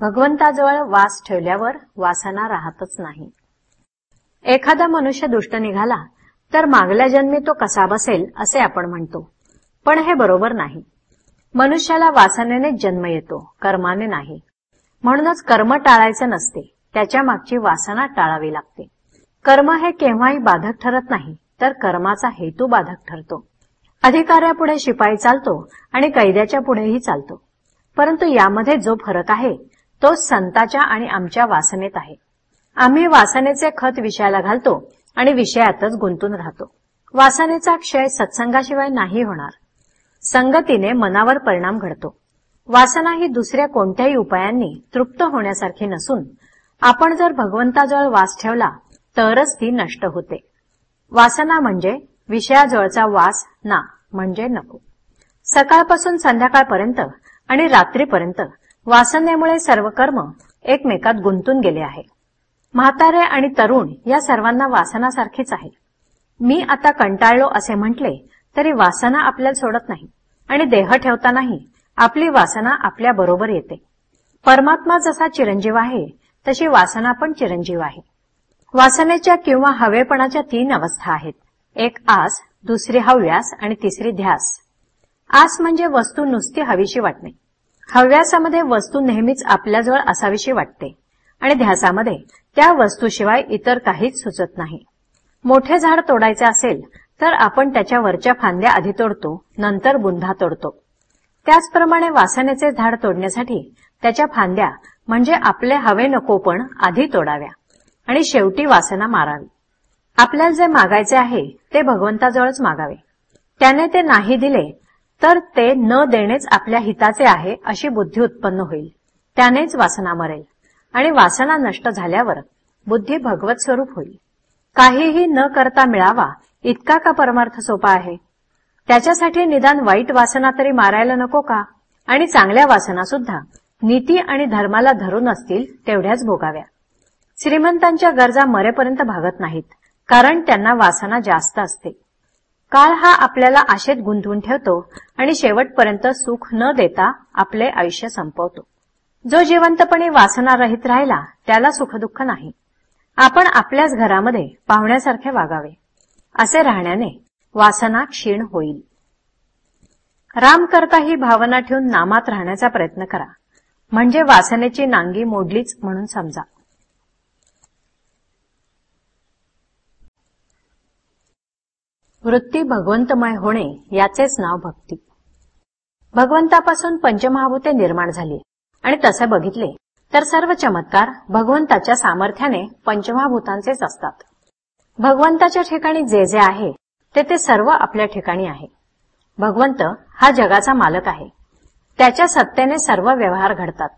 भगवंताजवळ वास ठेवल्यावर वासना राहतच नाही. एखादा मनुष्य दुष्ट निघाला तर मागल्या जन्मी तो कसा बसेल असे आपण म्हणतो. पण हे बरोबर नाही. मनुष्याला वासनेने जन्म येतो कर्माने नाही. म्हणूनच कर्म टाळायचं नसते त्याच्या मागची वासना टाळावी लागते. कर्म हे केव्हाही बाधक ठरत नाही तर कर्माचा हेतू बाधक ठरतो. अधिकाऱ्यापुढे शिपाई चालतो आणि कैद्याच्या पुढेही चालतो. परंतु यामध्ये जो फरक आहे तो संताच्या आणि आमच्या वासनेत आहे. आम्ही वासनेचे खत विषयाला घालतो आणि विषयातच गुंतून राहतो. वासनेचा क्षय सत्संगाशिवाय नाही होणार. संगतीने मनावर परिणाम घडतो. वासना ही दुसऱ्या कोणत्याही उपायांनी तृप्त होण्यासारखी नसून आपण जर भगवंताजवळ वास ठेवला तरच ती नष्ट होते. वासना म्हणजे विषयाजवळचा वास ना म्हणजे नको. सकाळपासून संध्याकाळपर्यंत आणि रात्रीपर्यंत वासनेमुळे सर्व कर्म एकमेकात गुंतून गेले आहे म्हातारे आणि तरुण या सर्वांना वासनासारखीच आहे. मी आता कंटाळलो असे म्हटले तरी वासना आपल्याला सोडत नाही आणि देह ठेवतानाही आपली वासना आपल्या बरोबर येते. परमात्मा जसा चिरंजीव आहे तशी वासना पण चिरंजीव आहे. वासनेच्या किंवा हवेपणाच्या तीन अवस्था आहेत. एक आस दुसरी हव्यास आणि तिसरी ध्यास. आस म्हणजे वस्तू नुसती हवीशी वाटणे. हव्यासामध्ये वस्तू नेहमीच आपल्याजवळ असावीशी वाटते आणि ध्यासामध्ये त्या वस्तूशिवाय इतर काहीच सुचत नाही. मोठे झाड तोडायचे असेल तर आपण त्याच्या वरच्या फांद्या आधी तोडतो नंतर बुंधा तोडतो. त्याचप्रमाणे वासनेचे झाड तोडण्यासाठी त्याच्या फांद्या म्हणजे आपले हवे नको पण आधी तोडाव्या आणि शेवटी वासना मारावी. आपल्याला जे मागायचे आहे ते भगवंताजवळच मागावे. त्याने ते नाही दिले तर ते न देणेच आपल्या हिताचे आहे अशी बुद्धी उत्पन्न होईल. त्यानेच वासना मरेल. आणि वासना नष्ट झाल्यावर बुद्धी भगवत स्वरूप होईल. काहीही न करता मिळावा इतका का परमार्थ सोपा आहे? त्याच्यासाठी निदान वाईट वासना तरी मारायला नको का? आणि चांगल्या वासना सुद्धा नीती आणि धर्माला धरून असतील तेवढ्याच भोगाव्या. श्रीमंतांच्या गरजा मरेपर्यंत भागत नाहीत कारण त्यांना वासना जास्त असते. काळ हा आपल्याला आशेत गुंतवून ठेवतो आणि शेवटपर्यंत सुख न देता आपले आयुष्य संपवतो. जो जिवंतपणे वासना रहित राहिला त्याला सुखदुःख नाही. आपण आपल्याच घरामध्ये पाहुण्यासारखे वागावे. असे राहण्याने वासना क्षीण होईल. राम करता ही भावना ठेवून नामात राहण्याचा प्रयत्न करा. म्हणजे वासनेची नांगी मोडलीच म्हणून समजा. वृत्ती भगवंतमय होणे याचेच नाव भक्ती. भगवंतापासून पंचमहाभूते निर्माण झाली. आणि तसे बघितले तर सर्व चमत्कार भगवंताच्या सामर्थ्याने पंचमहाभूतांचेच असतात. भगवंताच्या ठिकाणी जे जे आहे ते ते सर्व आपल्या ठिकाणी आहे. भगवंत हा जगाचा मालक आहे. त्याच्या सत्तेने सर्व व्यवहार घडतात.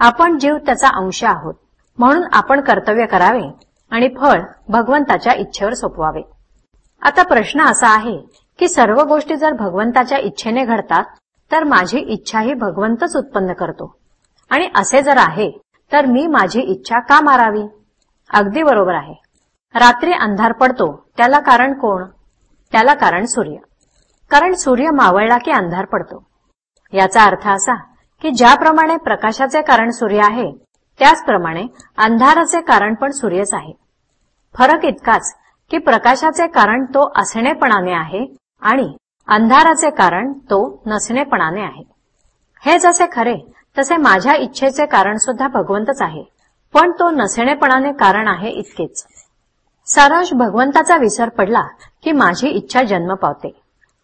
आपण जीव त्याचा अंश आहोत म्हणून आपण कर्तव्य करावे आणि फळ भगवंताच्या इच्छेवर सोपवावे. आता प्रश्न असा आहे की सर्व गोष्टी जर भगवंताच्या इच्छेने घडतात तर माझी इच्छाही भगवंतच उत्पन्न करतो. आणि असे जर आहे तर मी माझी इच्छा का मारावी? अगदी बरोबर आहे. रात्री अंधार पडतो त्याला कारण कोण? त्याला कारण सूर्य. कारण सूर्य मावळला की अंधार पडतो. याचा अर्थ असा की ज्याप्रमाणे प्रकाशाचे कारण सूर्य आहे त्याचप्रमाणे अंधाराचे कारण पण सूर्यच आहे. फरक इतकाच की प्रकाशाचे कारण तो असणेपणाने आहे आणि अंधाराचे कारण तो नसणेपणाने आहे. हे जसे खरे तसे माझ्या इच्छेचे कारण सुद्धा भगवंतच आहे. पण तो नसणेपणाने कारण आहे इतकेच. सारांश भगवंताचा विसर पडला की माझी इच्छा जन्म पावते.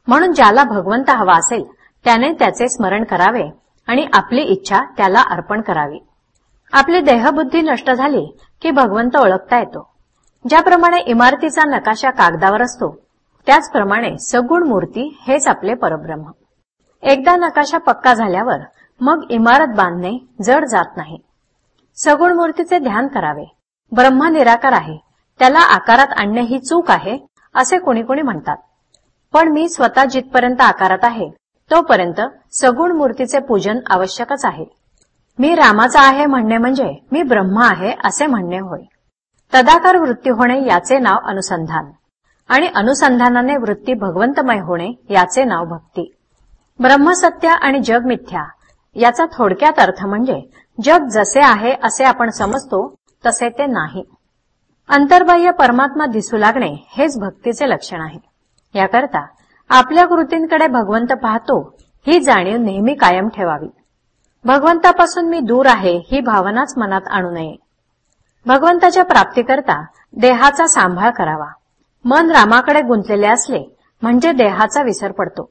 म्हणून ज्याला भगवंत हवा असेल त्याने त्याचे स्मरण करावे आणि आपली इच्छा त्याला अर्पण करावी. आपली देहबुद्धी नष्ट झाली की भगवंत ओळखता येतो. ज्याप्रमाणे इमारतीचा नकाशा कागदावर असतो त्याचप्रमाणे सगुण मूर्ती हेच आपले परब्रह्म. एकदा नकाशा पक्का झाल्यावर मग इमारत बांधणे जड जात नाही. सगुण मूर्तीचे ध्यान करावे. ब्रह्म निराकार आहे. त्याला आकारात आणणे ही चूक आहे असे कोणी कोणी म्हणतात. पण मी स्वतः जिथपर्यंत आकारात आहे तोपर्यंत सगुण मूर्तीचे पूजन आवश्यकच आहे. मी रामाचा आहे म्हणणे म्हणजे मी ब्रह्म आहे असे म्हणणे होय. तदाकार वृत्ती होणे याचे नाव अनुसंधान. आणि अनुसंधानाने वृत्ती भगवंतमय होणे याचे नाव भक्ती. ब्रह्मसत्य आणि जग मिथ्या याचा थोडक्यात अर्थ म्हणजे जग जसे आहे असे आपण समजतो तसे ते नाही. अंतर्बाह्य परमात्मा दिसू लागणे हेच भक्तीचे लक्षण आहे. याकरता आपल्या कृतींकडे भगवंत पाहतो ही जाणीव नेहमी कायम ठेवावी. भगवंतापासून मी दूर आहे ही भावनाच मनात आणू नये. भगवंताच्या प्राप्तीकरता देहाचा सांभाळ करावा. मन रामाकडे गुंतलेले असले म्हणजे देहाचा विसर पडतो.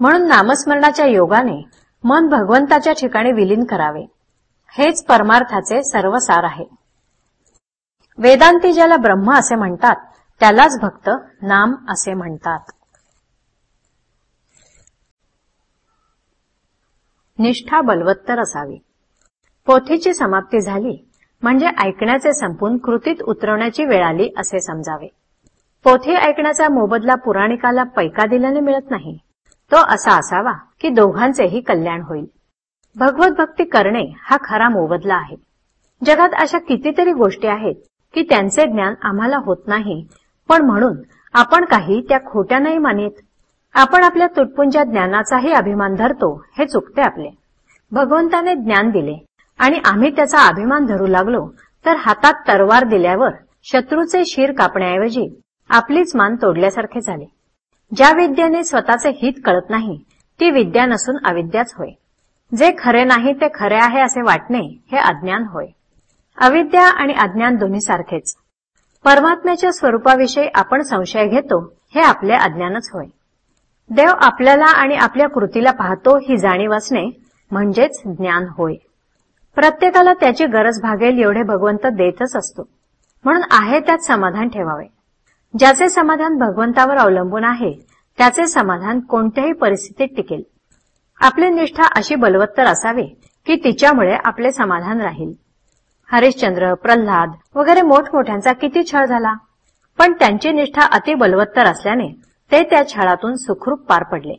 म्हणून नामस्मरणाच्या योगाने मन भगवंताच्या ठिकाणी विलीन करावे. हेच परमार्थाचे सर्वसार आहे. वेदांती ज्याला ब्रह्म असे म्हणतात त्यालाच भक्त नाम असे म्हणतात. निष्ठा बलवत्तर असावी. पोथीची समाप्ती झाली. म्हणजे ऐकण्याचे संपून कृतीत उतरवण्याची वेळ आली असे समजावे. पोथी ऐकण्याचा मोबदला पुराणिकाला पैका दिल्याने मिळत नाही. तो असा असावा की दोघांचेही कल्याण होईल. भगवत भक्ती करणे हा खरा मोबदला आहे. जगात अशा कितीतरी गोष्टी आहेत की त्यांचे ज्ञान आम्हाला होत नाही पण म्हणून आपण काही त्या खोट्या नाही मानित. आपण आपल्या तुटपुंच्या ज्ञानाचाही अभिमान धरतो हे चुकते आपले. भगवंताने ज्ञान दिले आणि आम्ही त्याचा अभिमान धरू लागलो तर हातात तरवार दिल्यावर शत्रूचे शिर कापण्याऐवजी आपलीच मान तोडल्यासारखे झाले. ज्या विद्येने स्वतःचे हित कळत नाही ती विद्या नसून अविद्याच होय. जे खरे नाही ते खरे आहे असे वाटणे हे अज्ञान होय. अविद्या आणि अज्ञान दोन्ही सारखेच. परमात्म्याच्या स्वरूपाविषयी आपण संशय घेतो हे आपले अज्ञानच होय. देव आपल्याला आणि आपल्या कृतीला पाहतो ही जाणीव असणे म्हणजेच ज्ञान होय. प्रत्येकाला त्याची गरज भागेल एवढे भगवंत देतच असतो. म्हणून आहे त्यात समाधान ठेवावे. ज्याचे समाधान भगवंतावर अवलंबून आहे त्याचे समाधान कोणत्याही परिस्थितीत टिकेल. आपली निष्ठा अशी बलवत्तर असावी की तिच्यामुळे आपले समाधान राहील. हरिश्चंद्र प्रल्हाद वगैरे मोठमोठ्यांचा किती छळ झाला. पण त्यांची निष्ठा अति बलवत्तर असल्याने ते त्या छळातून सुखरूप पार पडले.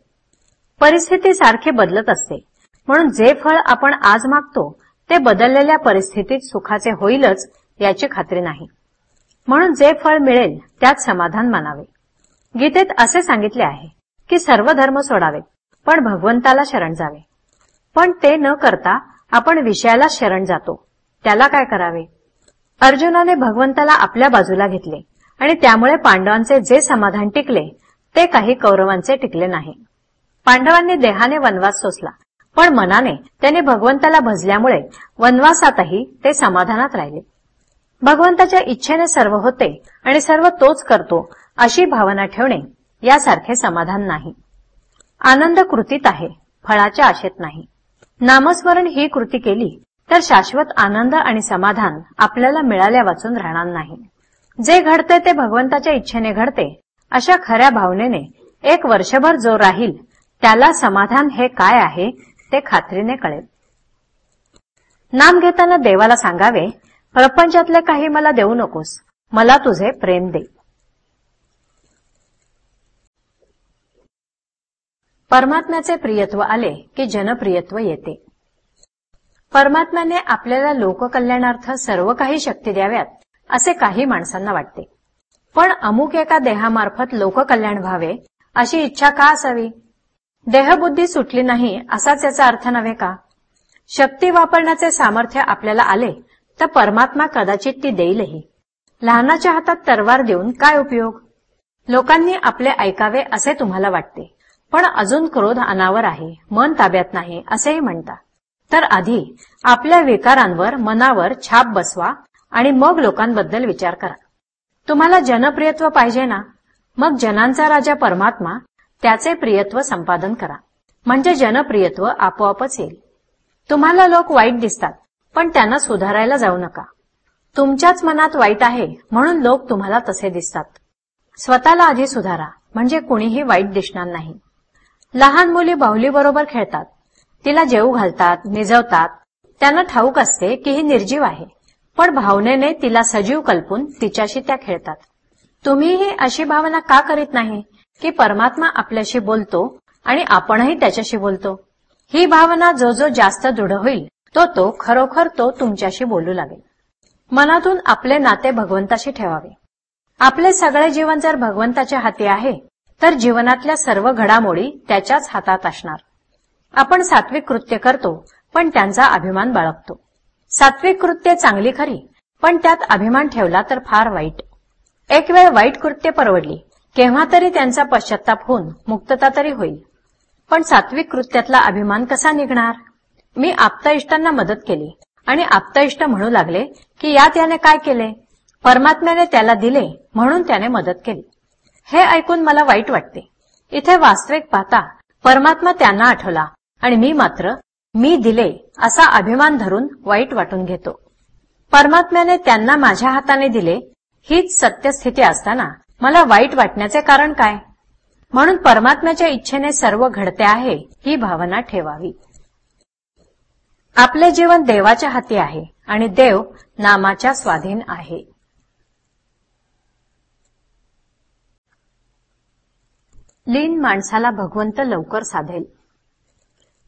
परिस्थिती सारखी बदलत असते. म्हणून जे फळ आपण आज मागतो ते बदललेल्या परिस्थितीत सुखाचे होईलच याची खात्री नाही. म्हणून जे फळ मिळेल त्यात समाधान मानावे. गीतेत असे सांगितले आहे की सर्व धर्म सोडावेत पण भगवंताला शरण जावे. पण ते न करता आपण विषयाला शरण जातो. त्याला काय करावे? अर्जुनाने भगवंताला आपल्या बाजूला घेतले आणि त्यामुळे पांडवांचे जे समाधान टिकले ते काही कौरवांचे टिकले नाही. पांडवांनी देहाने वनवास सोसला. पण मनाने त्याने भगवंताला भजल्यामुळे वनवासातही ते समाधानात राहिले. भगवंताच्या इच्छेने सर्व होते आणि सर्व तोच करतो अशी भावना ठेवणे यासारखे समाधान नाही. आनंद कृतीत आहे फळाच्या आशेत नाही. नामस्मरण ही कृती केली तर शाश्वत आनंद आणि समाधान आपल्याला मिळाल्या वाचून राहणार नाही. जे घडते ते भगवंताच्या इच्छेने घडते अशा खऱ्या भावनेने एक वर्षभर जो राहील त्याला समाधान हे काय आहे ते खात्रीने कळेल. नाम घेताना देवाला सांगावे प्रपंचातले काही मला देऊ नकोस. मला तुझे प्रेम दे. परमात्म्याचे प्रियत्व आले की जनप्रियत्व येते. परमात्म्याने आपल्याला लोककल्याणार्थ सर्व काही शक्ती द्याव्यात असे काही माणसांना वाटते. पण अमुक एका देहामार्फत लोककल्याण व्हावे अशी इच्छा का असावी? देहबुद्धी सुटली नाही असाच याचा अर्थ नव्हे का? शक्ती वापरण्याचे सामर्थ्य आपल्याला आले तर परमात्मा कदाचित ती देईलही. लहानाच्या हातात तरवार देऊन काय उपयोग? लोकांनी आपले ऐकावे असे तुम्हाला वाटते पण अजून क्रोध अनावर आहे मन ताब्यात नाही असेही म्हणता. तर आधी आपल्या विकारांवर मनावर छाप बसवा आणि मग लोकांबद्दल विचार करा. तुम्हाला जनप्रियत्व पाहिजे ना? मग जनांचा राजा परमात्मा त्याचे प्रियत्व संपादन करा. म्हणजे जनप्रियत्व आपोआपच येईल. तुम्हाला लोक वाईट दिसतात पण त्यांना सुधारायला जाऊ नका. तुमच्याच मनात वाईट आहे म्हणून लोक तुम्हाला तसे दिसतात. स्वतःला आधी सुधारा म्हणजे कुणीही वाईट दिसणार नाही. लहान मुली बाहुलीबरोबर खेळतात. तिला जेऊ घालतात निजवतात. त्यांना ठाऊक असते की ही निर्जीव आहे. पण भावनेने तिला सजीव कल्पून तिच्याशी त्या खेळतात. तुम्हीही अशी भावना का करीत नाही? की परमात्मा आपल्याशी बोलतो आणि आपणही त्याच्याशी बोलतो. ही भावना जो जो जास्त दृढ होईल तो तो खरोखर तो तुमच्याशी बोलू लागेल. मनातून आपले नाते भगवंताशी ठेवावे. आपले सगळे जीवन जर भगवंताच्या हाती आहे तर जीवनातल्या सर्व घडामोडी त्याच्याच हातात असणार. आपण सात्विक कृत्य करतो पण त्यांचा अभिमान बाळगतो. सात्विक कृत्य चांगली खरी पण त्यात अभिमान ठेवला तर फार वाईट. एक वेळ वाईट कृत्य परवडली केव्हा तरी त्यांचा पश्चाताप होऊन मुक्तता तरी होईल. पण सात्विक कृत्यातला अभिमान कसा निघणार? मी आप्ताइष्टांना मदत केली आणि आप्ताइष्ट म्हणू लागले की यात याने काय केले? परमात्म्याने त्याला दिले म्हणून त्याने मदत केली. हे ऐकून मला वाईट वाटते. इथे वास्तविक पाहता परमात्मा त्यांना आठवला आणि मी मात्र मी दिले असा अभिमान धरून वाईट वाटून घेतो. परमात्म्याने त्यांना माझ्या हाताने दिले हीच सत्यस्थिती असताना मला वाईट वाटण्याचे कारण काय? म्हणून परमात्म्याच्या इच्छेने सर्व घडते आहे ही भावना ठेवावी. आपले जीवन देवाच्या हाती आहे आणि देव नामाच्या स्वाधीन आहे. लीन माणसाला भगवंत लवकर साधेल.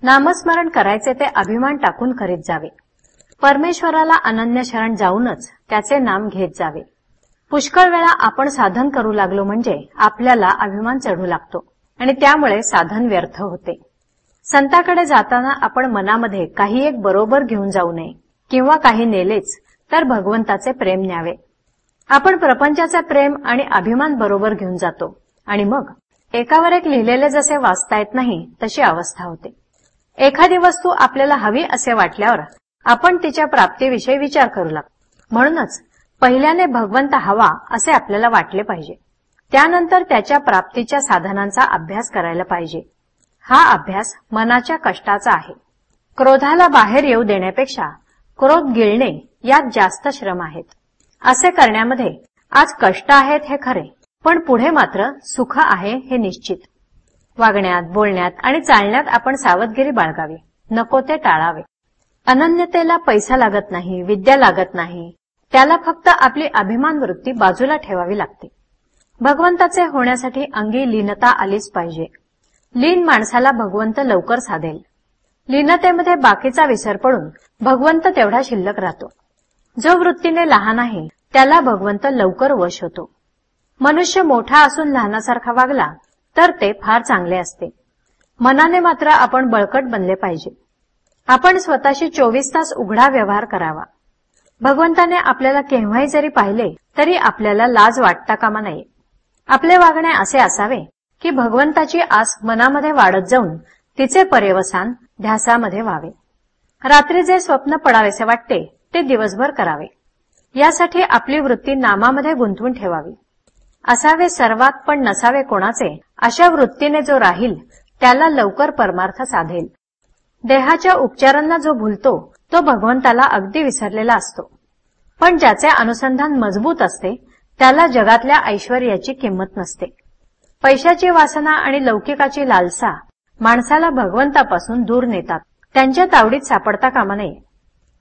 नामस्मरण करायचे ते अभिमान टाकून करीत जावे. परमेश्वराला अनन्य शरण जाऊनच त्याचे नाम घेत जावे. पुष्कळ वेळा आपण साधन करू लागलो म्हणजे आपल्याला अभिमान चढू लागतो. आणि त्यामुळे साधन व्यर्थ होते. संताकडे जाताना आपण मनामध्ये काही एक बरोबर घेऊन जाऊ नये किंवा काही नेलेच तर भगवंताचे प्रेम न्यावे. आपण प्रपंचाचे प्रेम आणि अभिमान बरोबर घेऊन जातो आणि मग एकावर एक लिहिलेले जसे वाचता येत नाही तशी अवस्था होते. एखादी वस्तू आपल्याला हवी असे वाटल्यावर आपण तिच्या प्राप्तीविषयी विचार करू लागतो. म्हणूनच पहिल्याने भगवंत हवा असे आपल्याला वाटले पाहिजे. त्यानंतर त्याच्या प्राप्तीच्या साधनांचा अभ्यास करायला पाहिजे. हा अभ्यास मनाच्या कष्टाचा आहे. क्रोधाला बाहेर येऊ देण्यापेक्षा क्रोध गिळणे यात जास्त श्रम आहेत. असे करण्यामध्ये आज कष्ट आहेत हे खरे पण पुढे मात्र सुख आहे हे निश्चित. वागण्यात बोलण्यात आणि चालण्यात आपण सावधगिरी बाळगावी. नको ते टाळावे. अनन्यतेला पैसा लागत नाही विद्या लागत नाही त्याला फक्त आपली अभिमान वृत्ती बाजूला ठेवावी लागते. भगवंताचे होण्यासाठी अंगी लीनता आलीच पाहिजे. लीन माणसाला भगवंत लवकर साधेल. लीनतेमध्ये बाकीचा विसर पडून भगवंत तेवढा शिल्लक राहतो. जो वृत्तीने लहान आहे त्याला भगवंत लवकर वश होतो. मनुष्य मोठा असून लहानासारखा वागला तर ते फार चांगले असते. मनाने मात्र आपण बळकट बनले पाहिजे. आपण स्वतःशी चोवीस तास उघडा व्यवहार करावा. भगवंताने आपल्याला केव्हाही जरी पाहिले तरी आपल्याला लाज वाटता कामा नये. आपले वागणे असे असावे की भगवंताची आस मनामध्ये वाढत जाऊन तिचे पर्यवसान ध्यासामध्ये व्हावे. रात्री जे स्वप्न पडावेसे वाटते ते दिवसभर करावे. यासाठी आपली वृत्ती नामामध्ये गुंतवून ठेवावी. असावे सर्वात पण नसावे कोणाचे अशा वृत्तीने जो राहील त्याला लवकर परमार्थ साधेल. देहाच्या उपचारांना जो भूलतो तो भगवंताला अगदी विसरलेला असतो. पण ज्याचे अनुसंधान मजबूत असते त्याला जगातल्या ऐश्वर्याची किंमत नसते. पैशाची वासना आणि लौकिकाची लालसा माणसाला भगवंतापासून दूर नेतात. त्यांच्या तावडीत सापडता कामा नये.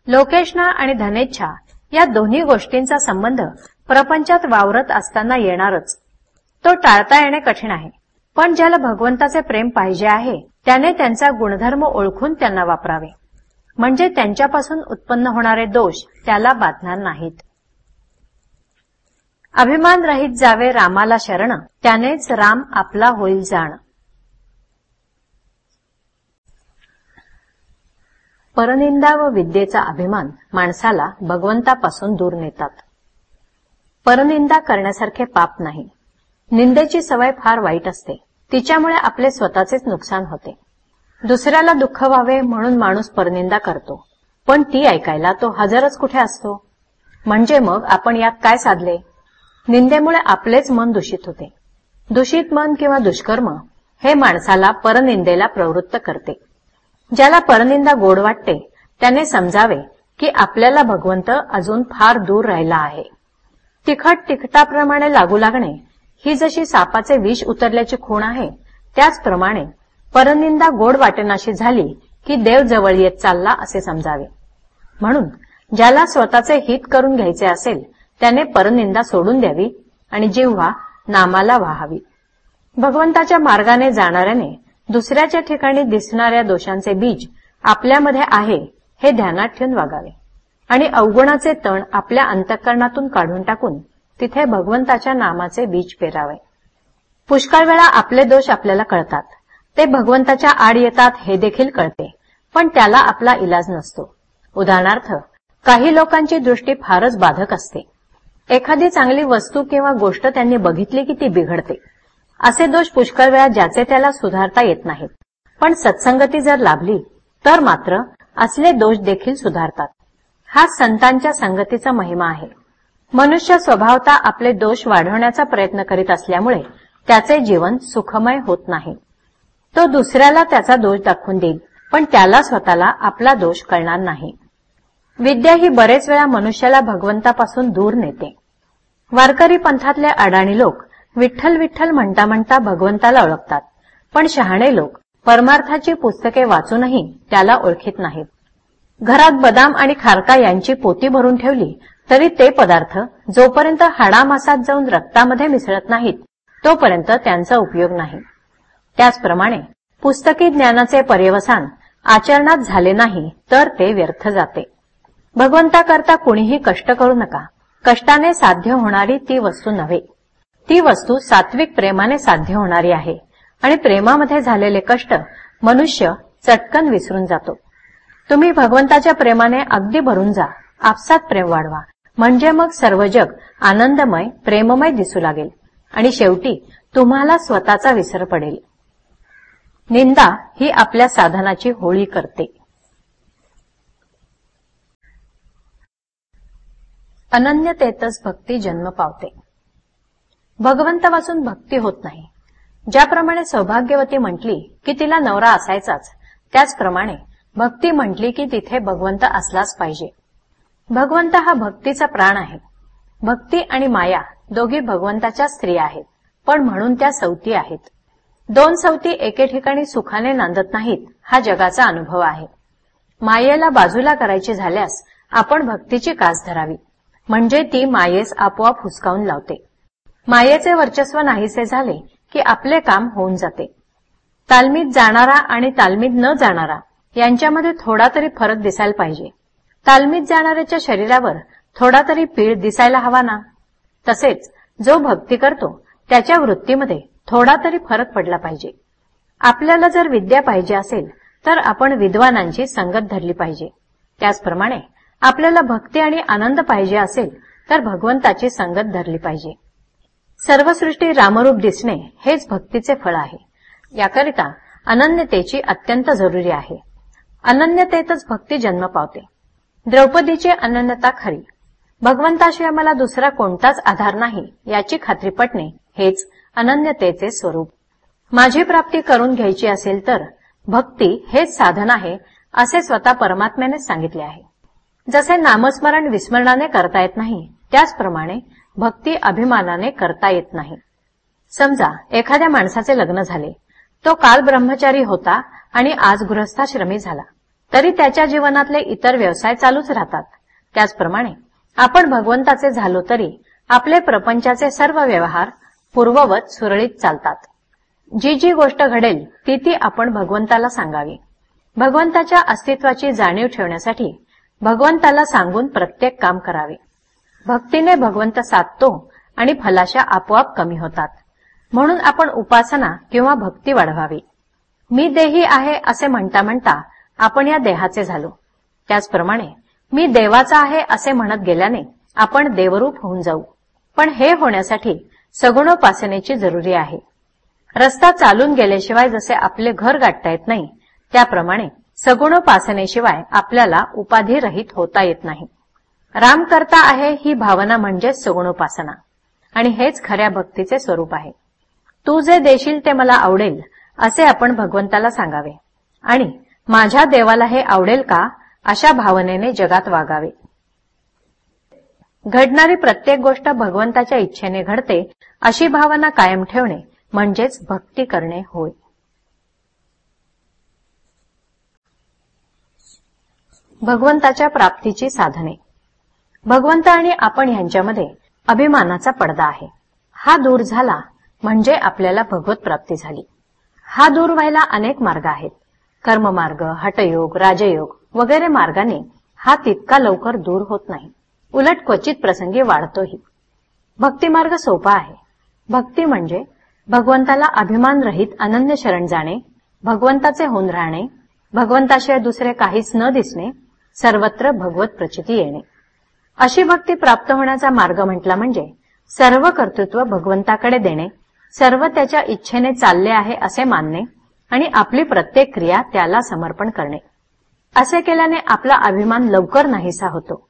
लोकेशना आणि धनेच्छा या दोन्ही गोष्टींचा संबंध प्रपंचात वावरत असताना येणारच. तो टाळता येणे कठीण आहे. पण ज्याला भगवंताचे प्रेम पाहिजे आहे त्याने त्यांचा गुणधर्म ओळखून त्यांना वापरावे. म्हणजे त्यांच्यापासून उत्पन्न होणारे दोष त्याला बाधणार नाहीत. अभिमान रहित जावे रामाला शरण त्यानेच राम आपला होईल जाण. परनिंदा व विद्येचा अभिमान माणसाला भगवंतापासून दूर नेतात. परनिंदा करण्यासारखे पाप नाही. निंदेची सवय फार वाईट असते. तिच्यामुळे आपले स्वतःचेच नुकसान होते. दुसऱ्याला दुःख व्हावे म्हणून माणूस परनिंदा करतो. पण ती ऐकायला तो हजरच कुठे असतो? म्हणजे मग आपण यात काय साधले? निंदेमुळे आपलेच मन दूषित होते. दूषित मन किंवा दुष्कर्म हे माणसाला परनिंदेला प्रवृत्त करते. ज्याला परनिंदा गोड वाटते त्याने समजावे की आपल्याला भगवंत अजून फार दूर राहिला आहे. तिखट तिखटाप्रमाणे लागू लागणे ही जशी सापाचे विष उतरल्याची खूण आहे त्याचप्रमाणे परनिंदा गोड वाटेनाशी झाली की देव जवळ येत चालला असे समजावे. म्हणून ज्याला स्वतःचे हित करून घ्यायचे असेल त्याने परनिंदा सोडून द्यावी आणि जेव्हा नामाला वाहावी. भगवंताच्या मार्गाने जाणाऱ्याने दुसऱ्याच्या ठिकाणी दिसणाऱ्या दोषांचे बीज आपल्यामध्ये आहे हे ध्यानात ठेवून वागावे. आणि अवगुणाचे तण आपल्या अंतःकरणातून काढून टाकून तिथे भगवंताच्या नामाचे बीज पेरावे. पुष्कळ वेळा आपले दोष आपल्याला कळतात. ते भगवंताच्या आड येतात हे देखील कळते. पण त्याला आपला इलाज नसतो. उदाहरणार्थ काही लोकांची दृष्टी फारच बाधक असते. एखादी चांगली वस्तू किंवा गोष्ट त्यांनी बघितली की ती बिघडते. असे दोष पुष्कळ वेळा ज्याचे त्याला सुधारता येत नाहीत. पण सत्संगती जर लाभली तर मात्र असले दोष देखील सुधारतात. हा संतांच्या संगतीचा महिमा आहे. मनुष्य स्वभावता आपले दोष वाढवण्याचा प्रयत्न करीत असल्यामुळे त्याचे जीवन सुखमय होत नाही. तो दुसऱ्याला त्याचा दोष दाखवून देईल पण त्याला स्वतःला आपला दोष कळणार नाही. विद्या ही बरेच वेळा मनुष्याला भगवंतापासून दूर नेते. वारकरी पंथातले अडाणी लोक विठ्ठल विठ्ठल म्हणता म्हणता भगवंताला ओळखतात पण शहाणे लोक परमार्थाची पुस्तके वाचूनही त्याला ओळखीत नाहीत. घरात बदाम आणि खारका यांची पोती भरून ठेवली तरी ते पदार्थ जोपर्यंत हाडामासात जाऊन रक्तामध्ये मिसळत नाहीत तोपर्यंत त्यांचा उपयोग नाही. त्याचप्रमाणे पुस्तकी ज्ञानाचे पर्यवसान आचरणात झाले नाही तर ते व्यर्थ जाते. भगवंताकरता कुणीही कष्ट करू नका. कष्टाने साध्य होणारी ती वस्तू नव्हे. ती वस्तू सात्विक प्रेमाने साध्य होणारी आहे आणि प्रेमामध्ये झालेले कष्ट मनुष्य चटकन विसरून जातो. तुम्ही भगवंताच्या प्रेमाने अगदी भरून जा आपसात प्रेम वाढवा. म्हणजे मग सर्व जग आनंदमय प्रेममय दिसू लागेल आणि शेवटी तुम्हाला स्वतःचा विसर पडेल. निंदा ही आपल्या साधनाची होळी करते. अनन्यतेतच भक्ती जन्म पावते. भगवंत वाचून भक्ती होत नाही. ज्याप्रमाणे सौभाग्यवती म्हटली की तिला नवरा असायचाच त्याचप्रमाणे भक्ती म्हटली की तिथे भगवंत असलाच पाहिजे. भगवंत हा भक्तीचा प्राण आहे. भक्ती आणि माया दोघी भगवंताच्या स्त्रिया आहेत पण म्हणून त्या सौती आहेत. दोन सवती एके ठिकाणी सुखाने नांदत नाहीत हा जगाचा अनुभव आहे. मायेला बाजूला करायची झाल्यास आपण भक्तीची कास धरावी. म्हणजे ती मायेस आपोआप हुसकावून लावते. मायेचे वर्चस्व नाहीसे झाले की आपले काम होऊन जाते. तालमीत जाणारा आणि तालमीत न जाणारा यांच्यामध्ये थोडा तरी फरक दिसायला पाहिजे. तालमीत जाणाऱ्याच्या शरीरावर थोडा तरी पीळ दिसायला हवा ना? तसेच जो भक्ती करतो त्याच्या वृत्तीमध्ये थोडा तरी फरक पडला पाहिजे. आपल्याला जर विद्या पाहिजे असेल तर आपण विद्वानांची संगत धरली पाहिजे. त्याचप्रमाणे आपल्याला भक्ती आणि आनंद पाहिजे असेल तर भगवंताची संगत धरली पाहिजे. सर्वसृष्टी रामरूप दिसणे हेच भक्तीचे फळ आहे. याकरिता अनन्यतेची अत्यंत जरुरी आहे. अनन्यतेतच भक्ती जन्म पावते. द्रौपदीची अनन्यता खरी. भगवंताशिवाय मला दुसरा कोणताच आधार नाही याची खात्री पटणे हेच अनन्यतेचे स्वरूप. माझी प्राप्ती करून घ्यायची असेल तर भक्ती हेच साधन आहे असे स्वतः परमात्म्याने सांगितले आहे. जसे नामस्मरण विस्मरणाने करता येत नाही त्याचप्रमाणे भक्ती अभिमानाने करता येत नाही. समजा एखाद्या माणसाचे लग्न झाले. तो काल ब्रह्मचारी होता आणि आज गृहस्थाश्रमी झाला. तरी त्याच्या जीवनातले इतर व्यवसाय चालूच राहतात. त्याचप्रमाणे आपण भगवंताचे झालो तरी आपले प्रपंचाचे सर्व व्यवहार पूर्ववत सुरळीत चालतात. जी जी गोष्ट घडेल ती ती आपण भगवंताला सांगावी. भगवंताच्या अस्तित्वाची जाणीव ठेवण्यासाठी भगवंताला सांगून प्रत्येक काम करावे. भक्तीने भगवंत साधतो आणि फलाशा आपोआप कमी होतात. म्हणून आपण उपासना किंवा भक्ती वाढवावी. मी देही आहे असे म्हणता म्हणता आपण या देहाचे झालो. त्याचप्रमाणे मी देवाचा आहे असे म्हणत गेल्याने आपण देवरूप होऊन जाऊ. पण हे होण्यासाठी सगुणोपासनेची जरुरी आहे. रस्ता चालून गेल्याशिवाय जसे आपले घर गाठता येत नाही त्याप्रमाणे सगुणोपासनेशिवाय आपल्याला उपाधी रहित होता येत नाही. राम करता आहे ही भावना म्हणजेच सगुणोपासना आणि हेच खऱ्या भक्तीचे स्वरूप आहे. तू जे देशील ते मला आवडेल असे आपण भगवंताला सांगावे. आणि माझ्या देवाला हे आवडेल का अशा भावनेने जगात वागावे. घडणारी प्रत्येक गोष्ट भगवंताच्या इच्छेने घडते अशी भावना कायम ठेवणे म्हणजेच भक्ती करणे होय. भगवंताच्या प्राप्तीची साधने. भगवंत आणि आपण यांच्यामध्ये अभिमानाचा पडदा आहे. हा दूर झाला म्हणजे आपल्याला भगवत प्राप्ती झाली. हा दूर व्हायला अनेक मार्ग आहेत. कर्ममार्ग हटयोग राजयोग वगैरे मार्गाने हा तितका लवकर दूर होत नाही. उलट क्वचित प्रसंगी वाढतोही. भक्तिमार्ग सोपा आहे. भक्ती म्हणजे भगवंताला अभिमान रहित अनन्य शरण जाणे भगवंताचे होऊन राहणे भगवंताशिवाय दुसरे काहीच न दिसणे सर्वत्र भगवत प्रचिती येणे. अशी भक्ती प्राप्त होण्याचा मार्ग म्हटला म्हणजे सर्व कर्तृत्व भगवंताकडे देणे सर्व त्याच्या इच्छेने चालले आहे असे मानणे आणि आपली प्रत्येक क्रिया त्याला समर्पण करणे. असे केल्याने आपला अभिमान लवकर नाहीसा होतो.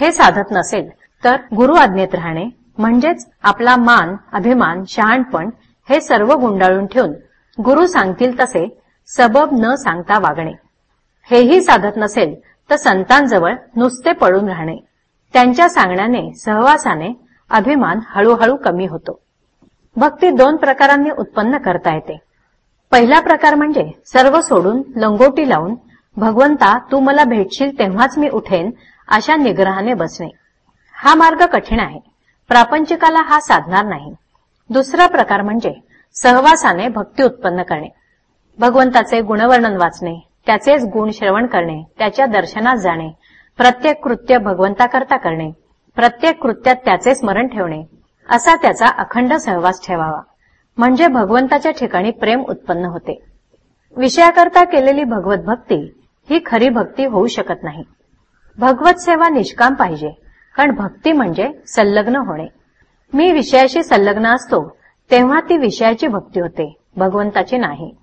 हे साधत नसेल तर गुरु आज्ञेत राहणे म्हणजेच आपला मान अभिमान शहाणपण हे सर्व गुंडाळून ठेवून गुरु सांगतील तसे सबब न सांगता वागणे. हेही साधत नसेल तर संतांजवळ नुसते पडून राहणे. त्यांच्या सांगण्याने सहवासाने अभिमान हळूहळू कमी होतो. भक्ती दोन प्रकारांनी उत्पन्न करता येते. पहिला प्रकार म्हणजे सर्व सोडून लंगोटी लावून भगवंता तू मला भेटशील तेव्हाच मी उठेन अशा निग्रहाने बसणे. हा मार्ग कठीण आहे. प्रापंचिकाला हा साधणार नाही. दुसरा प्रकार म्हणजे सहवासाने भक्ती उत्पन्न करणे. भगवंताचे गुणवर्णन वाचणे त्याचेच गुण श्रवण करणे त्याच्या दर्शनात जाणे प्रत्येक कृत्य भगवंताकरता करणे प्रत्येक कृत्यात त्याचे स्मरण ठेवणे असा त्याचा अखंड सहवास ठेवावा. म्हणजे भगवंताच्या ठिकाणी प्रेम उत्पन्न होते. विषयाकरता केलेली भगवत भक्ती ही खरी भक्ती होऊ शकत नाही. भगवत सेवा निष्काम पाहिजे. कारण भक्ती म्हणजे संलग्न होणे. मी विषयाशी संलग्न असतो तेव्हा ती विषयाची भक्ती होते भगवंताची नाही.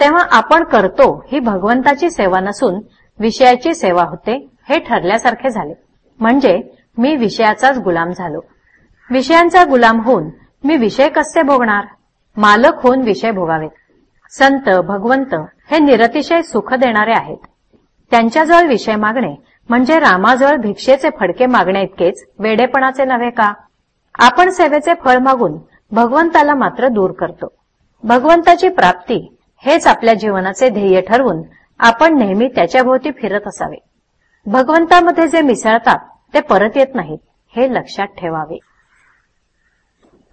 तेव्हा आपण करतो ही भगवंताची सेवा नसून विषयाची सेवा होते हे ठरल्यासारखे झाले. म्हणजे मी विषयाचाच गुलाम झालो. विषयांचा गुलाम होऊन मी विषय कसे भोगणार? मालक होऊन विषय भोगावेत. संत भगवंत हे निरतिशय सुख देणारे आहेत. त्यांच्याजवळ विषय मागणे म्हणजे रामाजवळ भिक्षेचे फडके मागण्या इतकेच वेडेपणाचे नव्हे का? आपण सेवेचे फळ मागून भगवंताला मात्र दूर करतो. भगवंताची प्राप्ती हेच आपल्या जीवनाचे ध्येय ठरवून आपण नेहमी त्याच्याभोवती फिरत असावे. भगवंतामध्ये जे मिसळतात ते परत येत नाहीत हे लक्षात ठेवावे.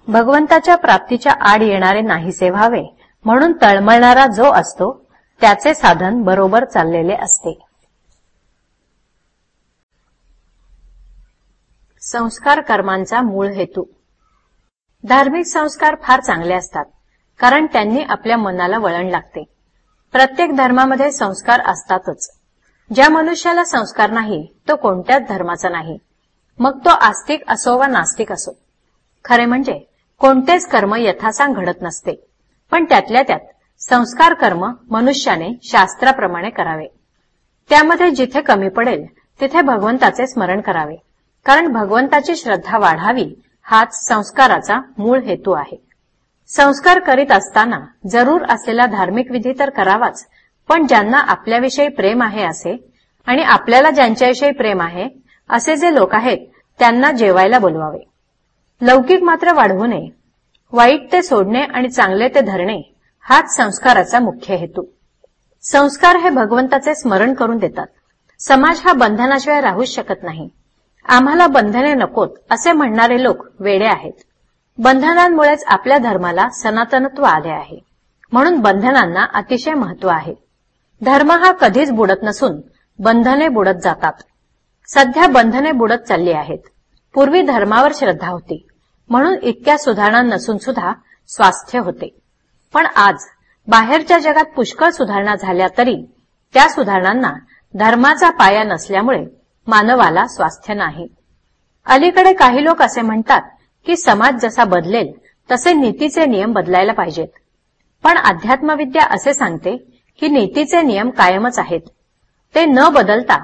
भगवंताच्या प्राप्तीच्या आड येणारे नाहीसे व्हावे म्हणून तळमळणारा जो असतो त्याचे साधन बरोबर चाललेले असते. संस्कार कर्मांचा मूळ हेतू. धार्मिक संस्कार फार चांगले असतात कारण त्यांनी आपल्या मनाला वळण लागते. प्रत्येक धर्मामध्ये संस्कार असतातच. ज्या मनुष्याला संस्कार नाही तो कोणत्याच धर्माचा नाही. मग तो आस्तिक असो वा नास्तिक असो. खरे म्हणजे कोणतेच कर्म यथासांग घडत नसते पण त्यातल्या त्यात संस्कार कर्म मनुष्याने शास्त्राप्रमाणे करावे. त्यामध्ये जिथे कमी पडेल तिथे भगवंताचे स्मरण करावे. कारण भगवंताची श्रद्धा वाढावी हाच संस्काराचा मूळ हेतू आहे. संस्कार करीत असताना जरूर असलेला धार्मिक विधी तर करावाच पण ज्यांना आपल्याविषयी प्रेम आहे असे आणि आपल्याला ज्यांच्याविषयी प्रेम आहे असे जे लोक आहेत त्यांना जेवायला बोलवावे. लौकिक मात्र वाढवू नये. वाईट ते सोडणे आणि चांगले ते धरणे हाच संस्काराचा मुख्य हेतू. संस्कार हे भगवंताचे स्मरण करून देतात. समाज हा बंधनाशिवाय राहूच शकत नाही. आम्हाला बंधने नकोत असे म्हणणारे लोक वेडे आहेत. बंधनांमुळेच आपल्या धर्माला सनातनत्व आले आहे. म्हणून बंधनांना अतिशय महत्त्व आहे. धर्म हा कधीच बुडत नसून बंधने बुडत जातात. सध्या बंधने बुडत चालली आहेत. पूर्वी धर्मावर श्रद्धा होती. म्हणून इतक्या सुधारणा नसून सुद्धा स्वास्थ्य होते. पण आज बाहेरच्या जगात पुष्कळ सुधारणा झाल्या तरी त्या सुधारणांना धर्माचा पाया नसल्यामुळे मानवाला स्वास्थ्य नाही. अलीकडे काही लोक असे म्हणतात की समाज जसा बदलेल तसे नीतीचे नियम बदलायला पाहिजेत. पण अध्यात्मविद्या असे सांगते की नीतीचे नियम कायमच आहेत. ते न बदलता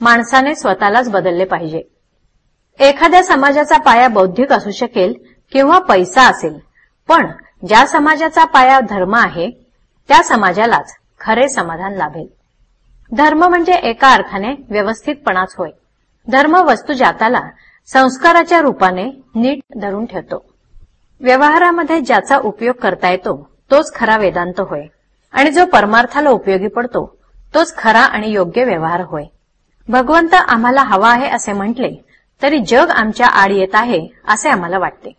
माणसाने स्वतःलाच बदलले पाहिजे. एखाद्या समाजाचा पाया बौद्धिक असू शकेल किंवा पैसा असेल पण ज्या समाजाचा पाया धर्म आहे त्या समाजालाच खरे समाधान लाभेल. धर्म म्हणजे एका अर्थाने व्यवस्थितपणाच होय. धर्म वस्तू जाताला संस्काराच्या रूपाने नीट धरून ठेवतो. व्यवहारामध्ये ज्याचा उपयोग करता येतो तोच खरा वेदांत होय. आणि जो परमार्थाला उपयोगी पडतो तोच खरा आणि योग्य व्यवहार होय. भगवंत आम्हाला हवा आहे असे म्हटले तरी जग आमच्या आड येत आहे असे आम्हाला वाटते.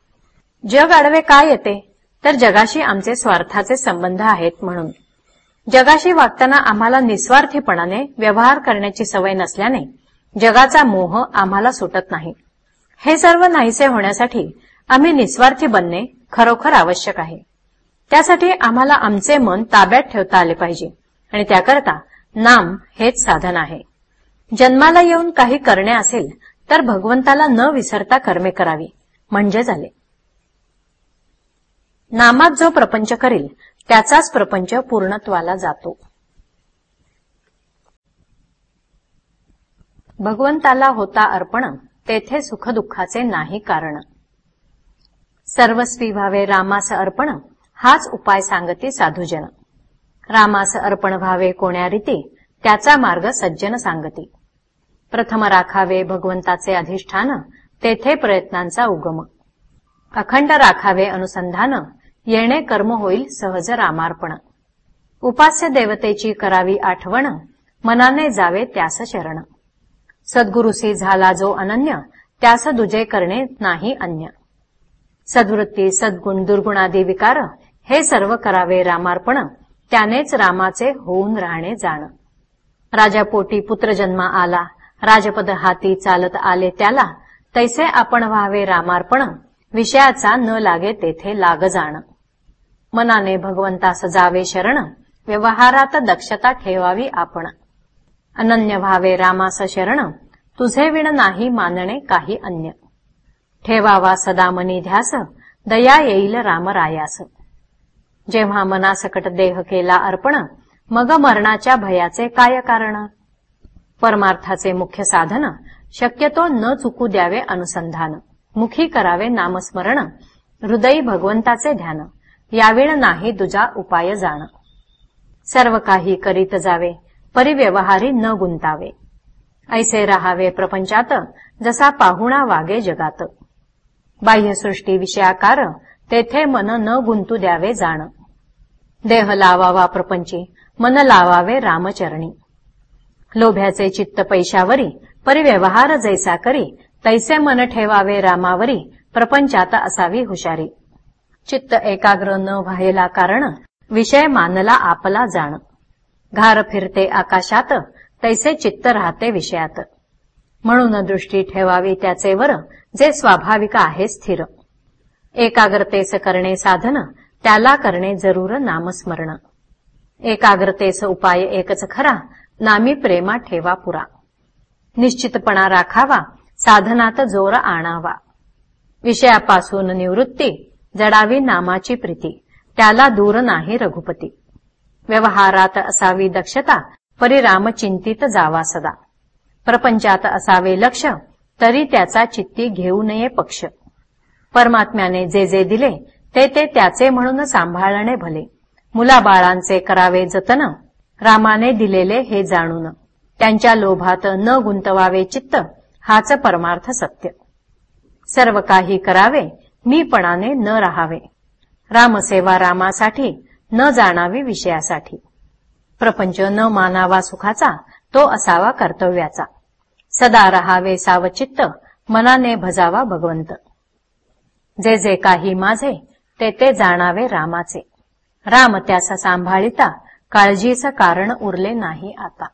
जग आडवे काय येते? तर जगाशी आमचे स्वार्थाचे संबंध आहेत म्हणून. जगाशी वागताना आम्हाला निस्वार्थीपणाने व्यवहार करण्याची सवय नसल्याने जगाचा मोह आम्हाला सुटत नाही. हे सर्व नाहीसे होण्यासाठी आम्ही निस्वार्थी बनणे खरोखर आवश्यक आहे. त्यासाठी आम्हाला आमचे मन ताब्यात ठेवता आले पाहिजे आणि त्याकरता नाम हेच साधन आहे. जन्माला येऊन काही करणे असेल तर भगवंताला न विसरता कर्मे करावी. म्हणजे झाले नामात जो प्रपंच करील त्याचाच प्रपंच पूर्णत्वाला जातो. भगवंताला होता अर्पण तेथे सुखदुःखाचे नाही कारण. सर्वस्वी व्हावे रामास अर्पण हाच उपाय सांगते साधूजन. रामास अर्पण व्हावे कोण्या रीती त्याचा मार्ग सज्जन सांगती. प्रथम राखावे भगवंताचे अधिष्ठान तेथे प्रयत्नांचा उगम. अखंड राखावे अनुसंधान येणे कर्म होईल सहज रामार्पण. उपास्य देवतेची करावी आठवण मनाने जावे त्यास शरण. सद्गुरुसी झाला जो अनन्य त्यास दुजे करणे नाही अन्य. सद्वृत्ती सद्गुण दुर्गुणादी विकार हे सर्व करावे रामार्पण त्यानेच रामाचे होऊन राहणे जाण. राजापोटी पुत्र जन्मा आला राजपद हाती चालत आले त्याला तैसे आपण व्हावे रामार्पण विषयाचा न लागे तेथे लाग जाण. मनाने भगवंतास जावे शरण व्यवहारात दक्षता ठेवावी आपण. अनन्य व्हावे रामास शरण तुझे विण नाही मानणे काही अन्य. ठेवावा सदा मनी ध्यास दया येईल रामरायास जेव्हा मनासकट देह केला अर्पण मग मरणाच्या भयाचे काय कारण? परमार्थाचे मुख्य साधन शक्यतो न चुकू द्यावे अनुसंधान. मुखी करावे नामस्मरण हृदयी भगवंताचे ध्यान. यावेळ नाही दुजा उपाय जाण. सर्व काही करीत जावे परिव्यवहारी न गुंतावे. ऐसे राहावे प्रपंचात जसा पाहुणा वागे जगात. बाह्यसृष्टी विषयाकार तेथे मन न गुंतू द्यावे जाण. देह लावावा प्रपंची मन लावावे रामचरणी. लोभ्याचे चित्त पैशावरी परिव्यवहार जैसा करी तैसे मन ठेवावे रामावरी प्रपंचात असावी हुशारी. चित्त एकाग्र न व्हायला कारण विषय मानला आपला जाण. घार फिरते आकाशात तैसे चित्त राहते विषयात. म्हणून दृष्टी ठेवावी त्याचे वर जे स्वाभाविक आहे स्थिर. एकाग्रतेस करणे साधन त्याला करणे जरूर नामस्मरण. एकाग्रतेस उपाय एकच खरा नामी प्रेमा ठेवा पुरा. निश्चितपणा राखावा साधनात जोर आणावा. विषयापासून निवृत्ती जडावी नामाची प्रीती. त्याला दूर नाही रघुपती. व्यवहारात असावी दक्षता परिराम चिंतित जावा सदा. प्रपंचात असावे लक्ष तरी त्याचा चित्ती घेऊ नये पक्ष. परमात्म्याने जे जे दिले ते ते त्याचे म्हणून सांभाळणे भले. मुलाबाळांचे करावे जतन रामाने दिलेले हे जाणून. त्यांच्या लोभात न गुंतवावे चित्त हाच परमार्थ सत्य. सर्व काही करावे मीपणाने न राहावे. रामसेवा रामासाठी न जाणावी विषयासाठी. प्रपंच न मानावा सुखाचा तो असावा कर्तव्याचा. सदा रहावे सावचित्त मनाने भजावा भगवंत. जे जे काही माझे ते ते जाणावे रामाचे. राम त्यास सांभाळिता काळजीचं कारण उरले नाही आता.